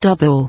Double